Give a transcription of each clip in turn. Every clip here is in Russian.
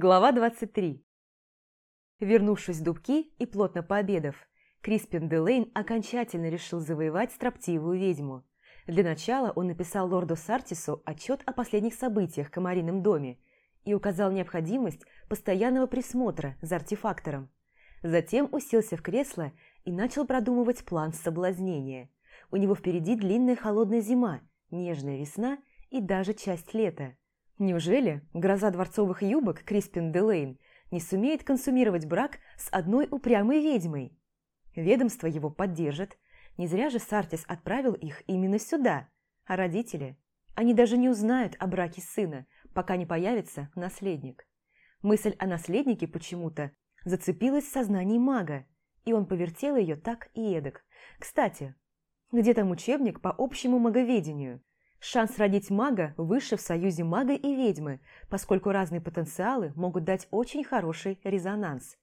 Глава 23 Вернувшись в Дубки и плотно пообедав, Криспин Делейн окончательно решил завоевать строптивую ведьму. Для начала он написал лорду Сартису отчет о последних событиях в Комарином доме и указал необходимость постоянного присмотра за артефактором. Затем уселся в кресло и начал продумывать план соблазнения. У него впереди длинная холодная зима, нежная весна и даже часть лета. Неужели гроза дворцовых юбок Криспин Делейн не сумеет консумировать брак с одной упрямой ведьмой? Ведомство его поддержит. Не зря же Сартис отправил их именно сюда. А родители? Они даже не узнают о браке сына, пока не появится наследник. Мысль о наследнике почему-то зацепилась в сознании мага, и он повертел ее так и эдак. Кстати, где там учебник по общему маговедению? Шанс родить мага выше в союзе мага и ведьмы, поскольку разные потенциалы могут дать очень хороший резонанс.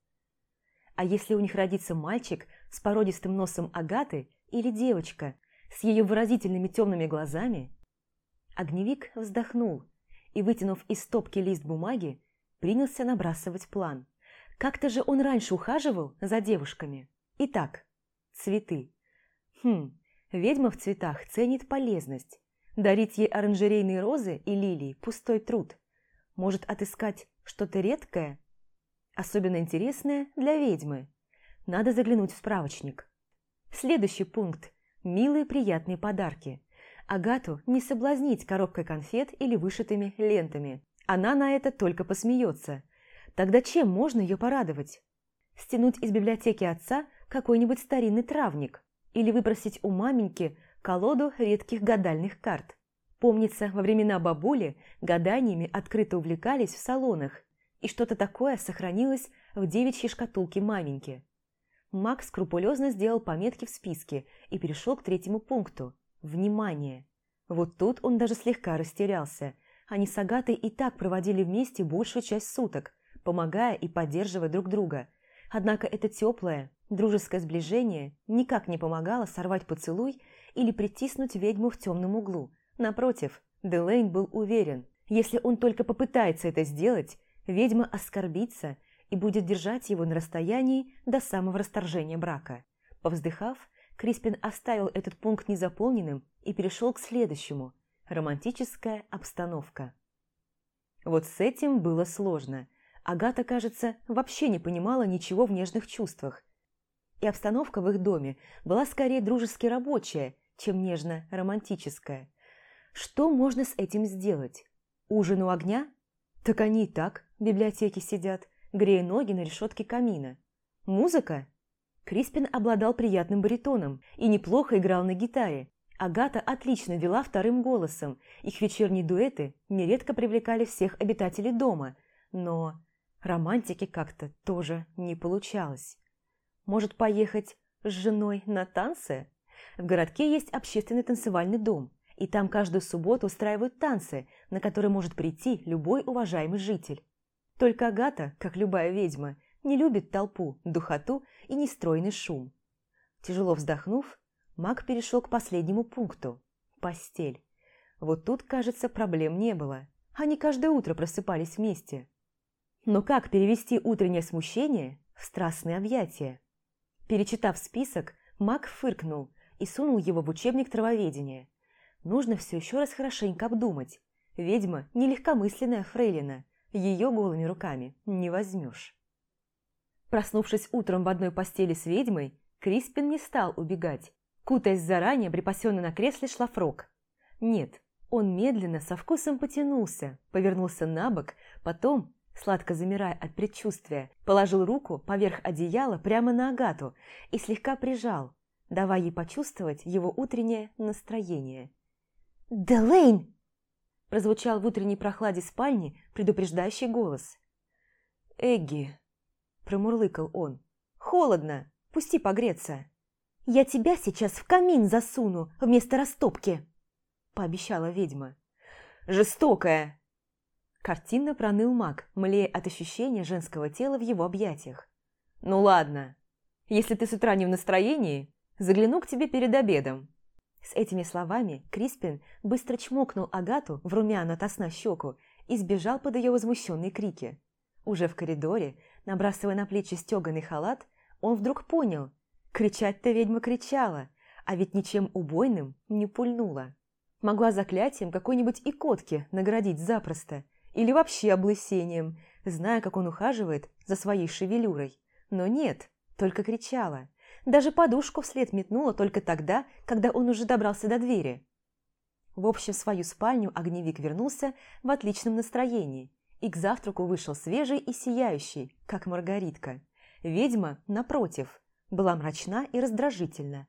А если у них родится мальчик с породистым носом Агаты или девочка с ее выразительными темными глазами? Огневик вздохнул и, вытянув из стопки лист бумаги, принялся набрасывать план. Как-то же он раньше ухаживал за девушками. Итак, цветы. Хм, ведьма в цветах ценит полезность. Дарить ей оранжерейные розы и лилии – пустой труд. Может отыскать что-то редкое, особенно интересное для ведьмы. Надо заглянуть в справочник. Следующий пункт – милые приятные подарки. Агату не соблазнить коробкой конфет или вышитыми лентами. Она на это только посмеется. Тогда чем можно ее порадовать? Стянуть из библиотеки отца какой-нибудь старинный травник или выпросить у маменьки колоду редких гадальных карт. Помнится, во времена бабули гаданиями открыто увлекались в салонах, и что-то такое сохранилось в девичьей шкатулке маменьки. Макс скрупулезно сделал пометки в списке и перешел к третьему пункту – внимание. Вот тут он даже слегка растерялся. Они с Агатой и так проводили вместе большую часть суток, помогая и поддерживая друг друга. Однако это теплое, дружеское сближение никак не помогало сорвать поцелуй или притиснуть ведьму в темном углу. Напротив, Делейн был уверен, если он только попытается это сделать, ведьма оскорбится и будет держать его на расстоянии до самого расторжения брака. Повздыхав, Криспин оставил этот пункт незаполненным и перешел к следующему – романтическая обстановка. Вот с этим было сложно. Агата, кажется, вообще не понимала ничего в нежных чувствах. И обстановка в их доме была скорее дружески рабочая, чем нежно-романтическая. Что можно с этим сделать? Ужин у огня? Так они и так в библиотеке сидят, грея ноги на решетке камина. Музыка? Криспин обладал приятным баритоном и неплохо играл на гитаре. Агата отлично вела вторым голосом, их вечерние дуэты нередко привлекали всех обитателей дома, но романтики как-то тоже не получалось. Может, поехать с женой на танцы? В городке есть общественный танцевальный дом, и там каждую субботу устраивают танцы, на которые может прийти любой уважаемый житель. Только Агата, как любая ведьма, не любит толпу, духоту и нестройный шум. Тяжело вздохнув, маг перешел к последнему пункту – постель. Вот тут, кажется, проблем не было. Они каждое утро просыпались вместе. Но как перевести утреннее смущение в страстные объятия? Перечитав список, маг фыркнул и сунул его в учебник травоведения. Нужно все еще раз хорошенько обдумать. Ведьма – нелегкомысленная фрейлина, ее голыми руками не возьмешь. Проснувшись утром в одной постели с ведьмой, Криспин не стал убегать, кутаясь заранее припасенный на кресле шлафрок. Нет, он медленно, со вкусом потянулся, повернулся на бок, потом, сладко замирая от предчувствия, положил руку поверх одеяла прямо на Агату и слегка прижал, давая ей почувствовать его утреннее настроение. «Делейн!» – прозвучал в утренней прохладе спальни предупреждающий голос. «Эгги!» – промурлыкал он. «Холодно! Пусти погреться!» «Я тебя сейчас в камин засуну вместо растопки!» – пообещала ведьма. «Жестокая!» Картинно проныл маг, млея от ощущения женского тела в его объятиях. «Ну ладно, если ты с утра не в настроении, Загляну к тебе перед обедом». С этими словами Криспин быстро чмокнул Агату в румяную от щеку и сбежал под ее возмущенные крики. Уже в коридоре, набрасывая на плечи стеганый халат, он вдруг понял, кричать-то ведьма кричала, а ведь ничем убойным не пульнула. Могла заклятием какой-нибудь икотки наградить запросто, или вообще облысением, зная, как он ухаживает за своей шевелюрой. Но нет, только кричала. Даже подушку вслед метнула только тогда, когда он уже добрался до двери. В общем, в свою спальню огневик вернулся в отличном настроении и к завтраку вышел свежий и сияющий, как маргаритка. Ведьма, напротив, была мрачна и раздражительна.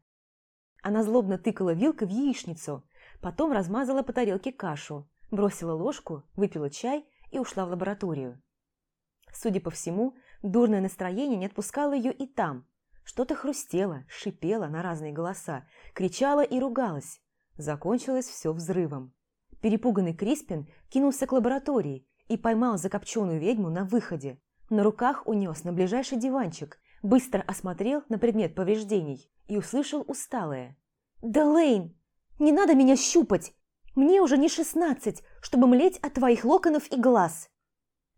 Она злобно тыкала вилкой в яичницу, потом размазала по тарелке кашу, бросила ложку, выпила чай и ушла в лабораторию. Судя по всему, дурное настроение не отпускало ее и там. Что-то хрустело, шипело на разные голоса, кричало и ругалось. Закончилось все взрывом. Перепуганный Криспин кинулся к лаборатории и поймал закопченную ведьму на выходе. На руках унес на ближайший диванчик, быстро осмотрел на предмет повреждений и услышал усталое. «Да, Лейн, не надо меня щупать! Мне уже не шестнадцать, чтобы млеть от твоих локонов и глаз!»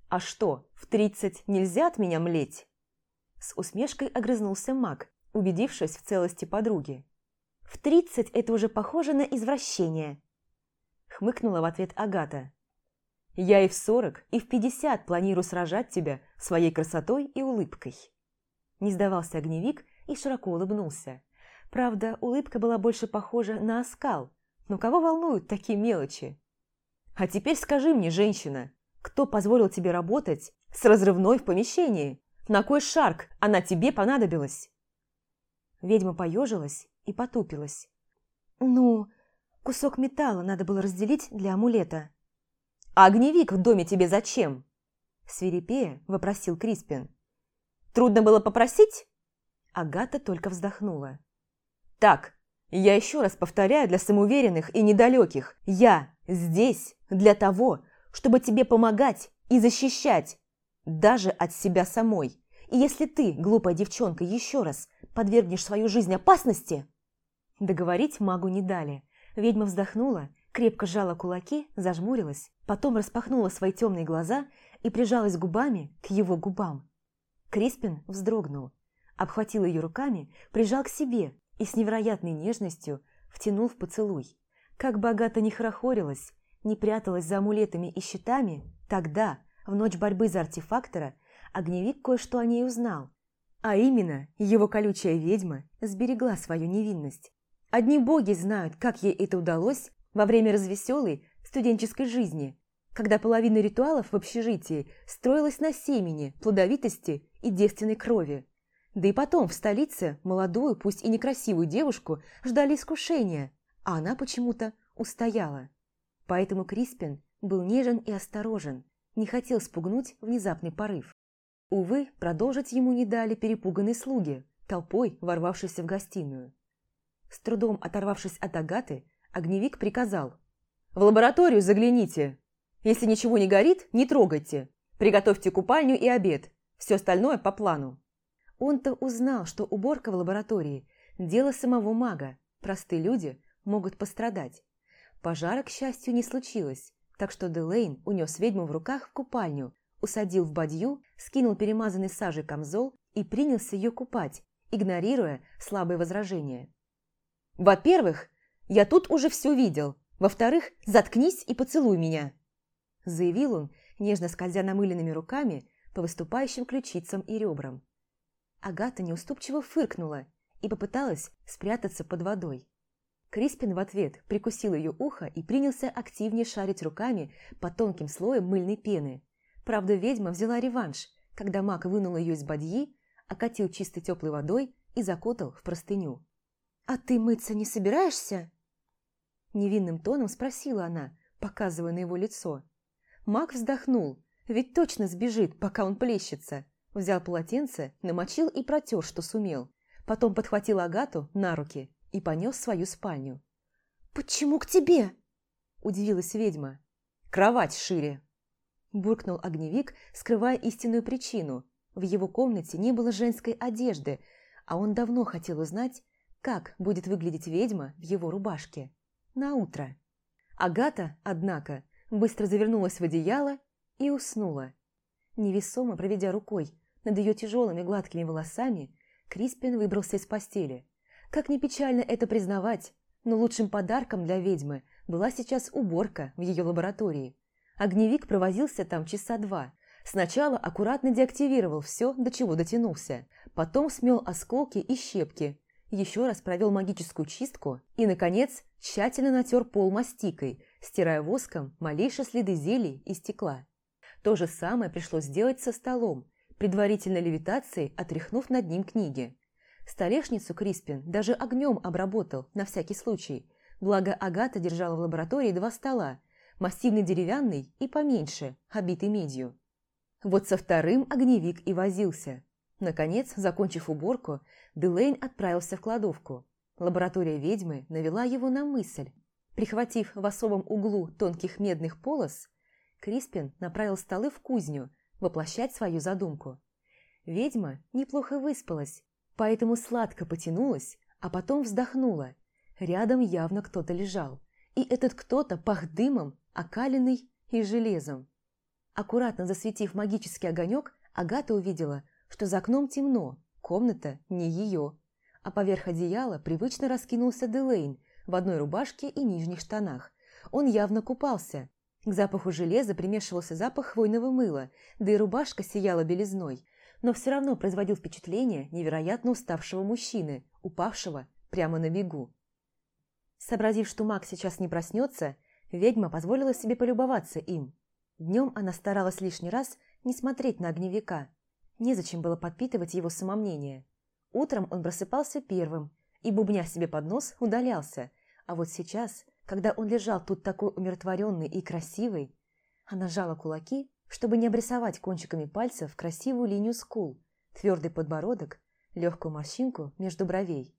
«А что, в тридцать нельзя от меня млеть?» С усмешкой огрызнулся маг, убедившись в целости подруги. В тридцать это уже похоже на извращение. Хмыкнула в ответ Агата. Я и в сорок, и в пятьдесят планирую сражать тебя своей красотой и улыбкой. Не сдавался огневик и широко улыбнулся. Правда, улыбка была больше похожа на оскал. Но кого волнуют такие мелочи? А теперь скажи мне, женщина, кто позволил тебе работать с разрывной в помещении? На кой шарк она тебе понадобилась?» Ведьма поежилась и потупилась. «Ну, кусок металла надо было разделить для амулета». «А огневик в доме тебе зачем?» Свирепея вопросил Криспин. «Трудно было попросить?» Агата только вздохнула. «Так, я еще раз повторяю для самоуверенных и недалеких. Я здесь для того, чтобы тебе помогать и защищать, даже от себя самой. И если ты, глупая девчонка, еще раз подвергнешь свою жизнь опасности...» Договорить магу не дали. Ведьма вздохнула, крепко сжала кулаки, зажмурилась, потом распахнула свои темные глаза и прижалась губами к его губам. Криспин вздрогнул, обхватил ее руками, прижал к себе и с невероятной нежностью втянул в поцелуй. Как богато не хорохорилась, не пряталась за амулетами и щитами, тогда, в ночь борьбы за артефактора, огневик кое-что о ней узнал. А именно, его колючая ведьма сберегла свою невинность. Одни боги знают, как ей это удалось во время развеселой студенческой жизни, когда половина ритуалов в общежитии строилась на семени, плодовитости и девственной крови. Да и потом в столице молодую, пусть и некрасивую девушку ждали искушения, а она почему-то устояла. Поэтому Криспин был нежен и осторожен, не хотел спугнуть внезапный порыв. Увы, продолжить ему не дали перепуганные слуги, толпой ворвавшиеся в гостиную. С трудом оторвавшись от Агаты, огневик приказал. «В лабораторию загляните. Если ничего не горит, не трогайте. Приготовьте купальню и обед. Все остальное по плану». Он-то узнал, что уборка в лаборатории – дело самого мага. Простые люди могут пострадать. Пожара, к счастью, не случилось, так что Делейн унес ведьму в руках в купальню, усадил в бадью, скинул перемазанный сажей камзол и принялся ее купать, игнорируя слабые возражения. «Во-первых, я тут уже все видел. Во-вторых, заткнись и поцелуй меня!» Заявил он, нежно скользя намыленными руками по выступающим ключицам и ребрам. Агата неуступчиво фыркнула и попыталась спрятаться под водой. Криспин в ответ прикусил ее ухо и принялся активнее шарить руками по тонким слоям мыльной пены. Правда, ведьма взяла реванш, когда маг вынул ее из бадьи, окатил чистой теплой водой и закутал в простыню. «А ты мыться не собираешься?» Невинным тоном спросила она, показывая на его лицо. Маг вздохнул, ведь точно сбежит, пока он плещется. Взял полотенце, намочил и протер, что сумел. Потом подхватил Агату на руки и понес в свою спальню. «Почему к тебе?» – удивилась ведьма. «Кровать шире!» – буркнул огневик, скрывая истинную причину. В его комнате не было женской одежды, а он давно хотел узнать, как будет выглядеть ведьма в его рубашке. На утро. Агата, однако, быстро завернулась в одеяло и уснула. Невесомо проведя рукой над ее тяжелыми гладкими волосами, Криспин выбрался из постели. Как ни печально это признавать, но лучшим подарком для ведьмы была сейчас уборка в ее лаборатории. Огневик провозился там часа два. Сначала аккуратно деактивировал все, до чего дотянулся. Потом смел осколки и щепки. Еще раз провел магическую чистку и, наконец, тщательно натер пол мастикой, стирая воском малейшие следы зелий и стекла. То же самое пришлось сделать со столом, предварительно левитацией отряхнув над ним книги. Столешницу Криспин даже огнем обработал, на всякий случай. Благо Агата держала в лаборатории два стола, массивный деревянный и поменьше, обитый медью. Вот со вторым огневик и возился. Наконец, закончив уборку, Делейн отправился в кладовку. Лаборатория ведьмы навела его на мысль. Прихватив в особом углу тонких медных полос, Криспин направил столы в кузню, воплощать свою задумку. Ведьма неплохо выспалась, поэтому сладко потянулась, а потом вздохнула. Рядом явно кто-то лежал, и этот кто-то пах дымом, окаленный и железом. Аккуратно засветив магический огонек, Агата увидела, что за окном темно, комната не ее, а поверх одеяла привычно раскинулся Делейн в одной рубашке и нижних штанах. Он явно купался, к запаху железа примешивался запах хвойного мыла, да и рубашка сияла белизной, но все равно производил впечатление невероятно уставшего мужчины, упавшего прямо на бегу. Сообразив, что маг сейчас не проснется, ведьма позволила себе полюбоваться им. Днем она старалась лишний раз не смотреть на огневика. Незачем было подпитывать его самомнение. Утром он просыпался первым и, бубня себе под нос, удалялся, а вот сейчас когда он лежал тут такой умиротворенный и красивый, она сжала кулаки, чтобы не обрисовать кончиками пальцев красивую линию скул, твердый подбородок, легкую морщинку между бровей.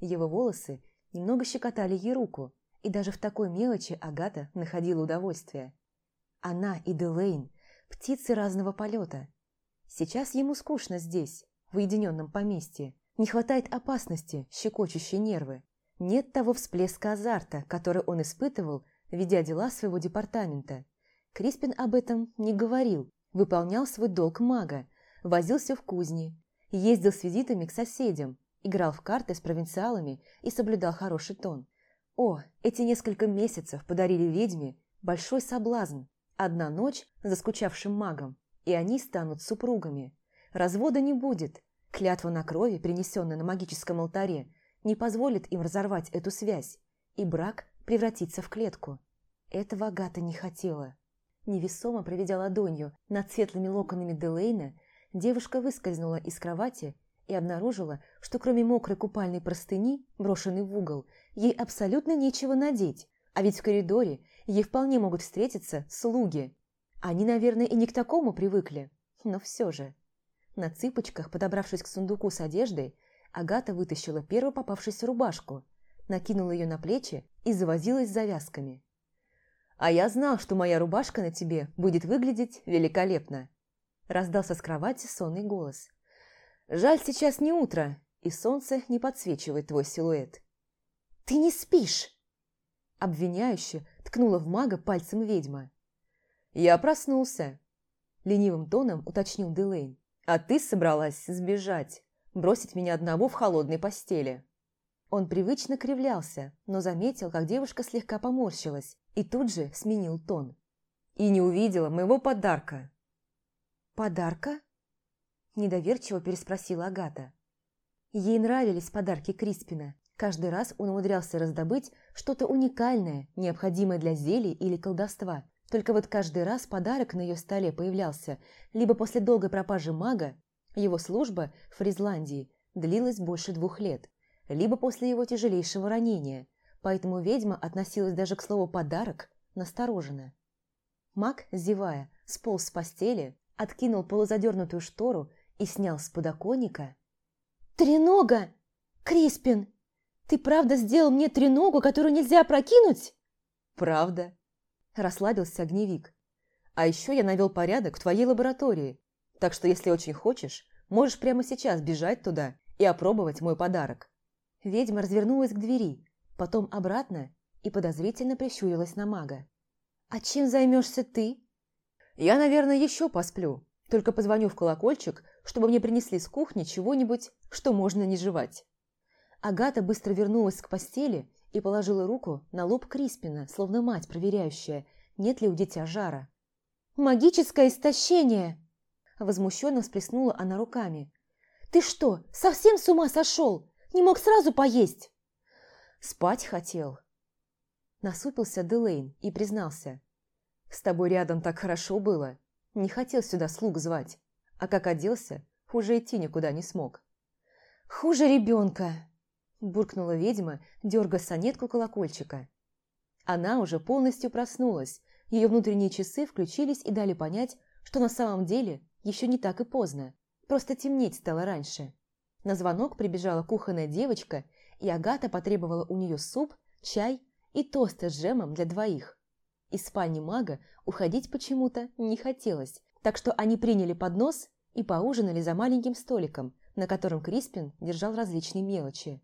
Его волосы немного щекотали ей руку, и даже в такой мелочи Агата находила удовольствие. Она и Делейн – птицы разного полета. Сейчас ему скучно здесь, в уединенном поместье. Не хватает опасности, щекочущей нервы. Нет того всплеска азарта, который он испытывал, ведя дела своего департамента. Криспин об этом не говорил, выполнял свой долг мага, возился в кузне, ездил с визитами к соседям, играл в карты с провинциалами и соблюдал хороший тон. О, эти несколько месяцев подарили ведьме большой соблазн. Одна ночь за скучавшим магом, и они станут супругами. Развода не будет. Клятва на крови, принесенная на магическом алтаре, не позволит им разорвать эту связь, и брак превратится в клетку. Этого Агата не хотела. Невесомо проведя ладонью над светлыми локонами Делейна, девушка выскользнула из кровати и обнаружила, что кроме мокрой купальной простыни, брошенной в угол, ей абсолютно нечего надеть, а ведь в коридоре ей вполне могут встретиться слуги. Они, наверное, и не к такому привыкли, но все же. На цыпочках, подобравшись к сундуку с одеждой, Агата вытащила первую попавшуюся рубашку, накинула ее на плечи и завозилась завязками. «А я знал, что моя рубашка на тебе будет выглядеть великолепно!» Раздался с кровати сонный голос. «Жаль, сейчас не утро, и солнце не подсвечивает твой силуэт». «Ты не спишь!» Обвиняюще ткнула в мага пальцем ведьма. «Я проснулся», – ленивым тоном уточнил Делейн. «А ты собралась сбежать» бросить меня одного в холодной постели. Он привычно кривлялся, но заметил, как девушка слегка поморщилась, и тут же сменил тон. И не увидела моего подарка. «Подарка?» – недоверчиво переспросила Агата. Ей нравились подарки Криспина. Каждый раз он умудрялся раздобыть что-то уникальное, необходимое для зелий или колдовства. Только вот каждый раз подарок на ее столе появлялся либо после долгой пропажи мага, его служба в Фризландии длилась больше двух лет, либо после его тяжелейшего ранения, поэтому ведьма относилась даже к слову «подарок» настороженно. Маг, зевая, сполз с постели, откинул полузадернутую штору и снял с подоконника. «Тренога! Криспин! Ты правда сделал мне треногу, которую нельзя прокинуть?» «Правда», – расслабился огневик. «А еще я навел порядок в твоей лаборатории, так что, если очень хочешь, можешь прямо сейчас бежать туда и опробовать мой подарок». Ведьма развернулась к двери, потом обратно и подозрительно прищурилась на мага. «А чем займешься ты?» «Я, наверное, еще посплю, Только позвоню в колокольчик, чтобы мне принесли с кухни чего-нибудь, что можно не жевать». Агата быстро вернулась к постели и положила руку на лоб Криспина, словно мать, проверяющая, нет ли у дитя жара. «Магическое истощение!» Возмущенно всплеснула она руками. «Ты что, совсем с ума сошел? Не мог сразу поесть?» «Спать хотел». Насупился Делейн и признался. «С тобой рядом так хорошо было. Не хотел сюда слуг звать. А как оделся, уже идти никуда не смог». «Хуже ребенка!» Буркнула ведьма, дергая сонетку колокольчика. Она уже полностью проснулась. Ее внутренние часы включились и дали понять, что на самом деле еще не так и поздно. Просто темнеть стало раньше. На звонок прибежала кухонная девочка, и Агата потребовала у нее суп, чай и тосты с джемом для двоих. Из спальни мага уходить почему-то не хотелось, так что они приняли поднос и поужинали за маленьким столиком, на котором Криспин держал различные мелочи.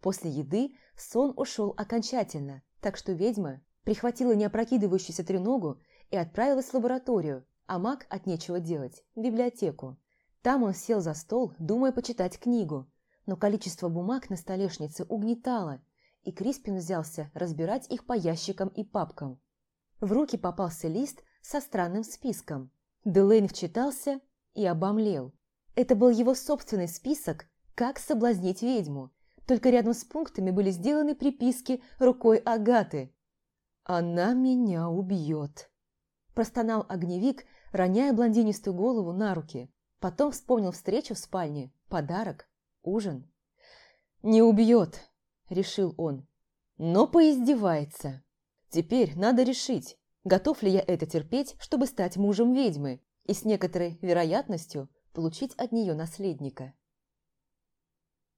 После еды сон ушел окончательно, так что ведьма прихватила неопрокидывающуюся треногу и отправилась в лабораторию, а маг от нечего делать – в библиотеку. Там он сел за стол, думая почитать книгу, но количество бумаг на столешнице угнетало, и Криспин взялся разбирать их по ящикам и папкам. В руки попался лист со странным списком. Делейн вчитался и обомлел. Это был его собственный список «Как соблазнить ведьму», только рядом с пунктами были сделаны приписки рукой Агаты. «Она меня убьет», – простонал огневик, роняя блондинистую голову на руки. Потом вспомнил встречу в спальне, подарок, ужин. «Не убьет», – решил он, – «но поиздевается. Теперь надо решить, готов ли я это терпеть, чтобы стать мужем ведьмы и с некоторой вероятностью получить от нее наследника».